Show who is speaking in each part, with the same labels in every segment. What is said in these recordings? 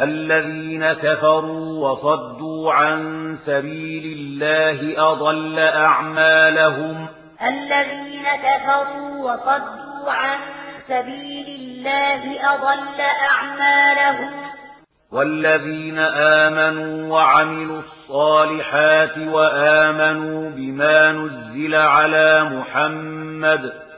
Speaker 1: الذين كفروا وصدوا عن سبيل الله أضل أعمالهم.
Speaker 2: الذين كفروا وصدوا عن سبيل الله أضل أعمالهم.
Speaker 1: والذين آمنوا وعملوا الصالحات وآمنوا بما نزل على محمد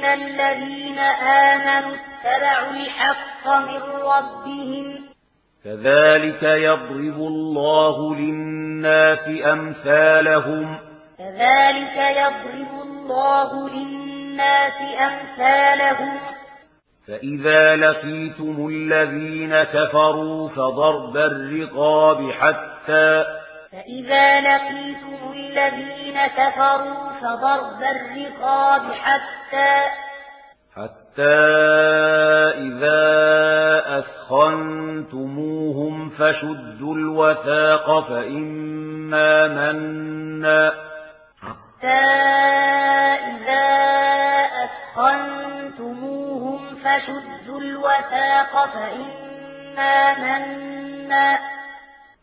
Speaker 2: إن الذين آمنوا اتبعوا الحق من ربهم
Speaker 1: كذلك يضرب الله للناس أمثالهم
Speaker 2: كذلك يضرب الله للناس أمثالهم
Speaker 1: فإذا لقيتم الذين كفروا فضرب الرقاب حتى
Speaker 2: فإذا لقيتم الذين كفروا فضرب الرقاب حتى
Speaker 1: حتى إذا أثخنتموهم فشدوا الوثاق فإما منا
Speaker 2: حتى إذا أثخنتموهم فشدوا الوثاق فإما منا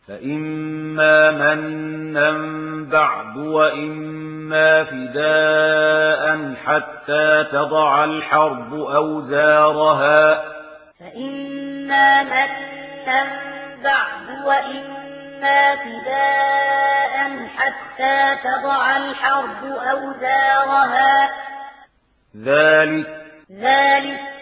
Speaker 1: فإما منا بعد وإما فداء حتى تضع الحرب أوزارها
Speaker 2: فإما منا بعد وإما فداء حتى تضع الحرب أوزارها
Speaker 1: ذلك
Speaker 2: ذلك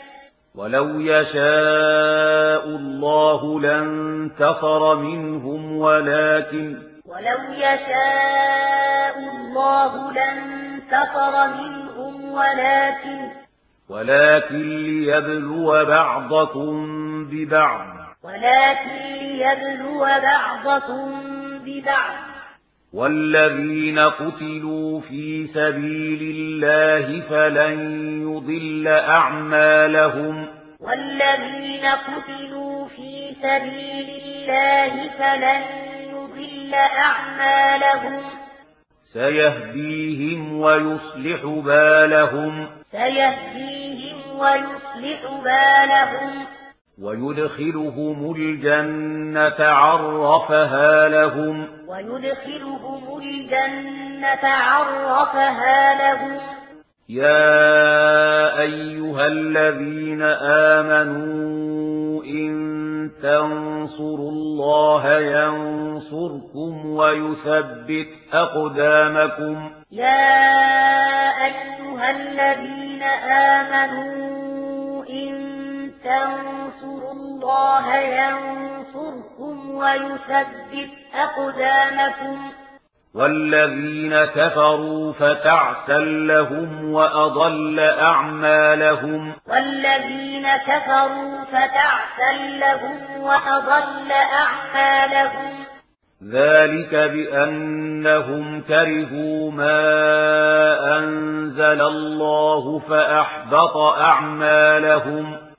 Speaker 1: ولو يشاء الله لانتصر منهم ولكن
Speaker 2: ولو يشاء الله لانتصر منهم ولكن
Speaker 1: ولكن ليبلو بعضكم ببعض
Speaker 2: ولكن ليبلو بعضكم ببعض
Speaker 1: والذين قتلوا في سبيل الله فلن يضل أعمالهم
Speaker 2: والذين قتلوا في سبيل الله فلن يضل أعمالهم
Speaker 1: سيهديهم ويصلح بالهم
Speaker 2: سيهديهم ويصلح بالهم
Speaker 1: ويدخلهم الجنة عرفها لهم.
Speaker 2: ويدخلهم الجنة عرفها لهم.
Speaker 1: يا أيها الذين آمنوا إن تنصروا الله ينصركم ويثبت أقدامكم.
Speaker 2: يا أيها الذين آمنوا إن تنصروا الله ينصركم ويثبت أقدامكم.
Speaker 1: والذين كفروا فتعسل لهم وأضل أعمالهم.
Speaker 2: والذين كفروا فتعسل لهم وأضل أعمالهم.
Speaker 1: ذلك بأنهم كرهوا ما أنزل الله فأحبط أعمالهم.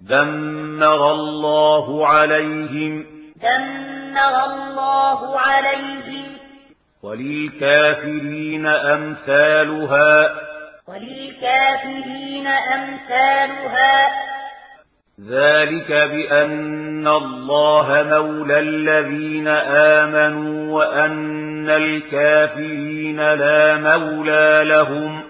Speaker 1: دمر الله عليهم
Speaker 2: دمر الله عليهم
Speaker 1: وللكافرين أمثالها
Speaker 2: وللكافرين أمثالها
Speaker 1: ذلك بأن الله مولى الذين آمنوا وأن الكافرين لا مولى لهم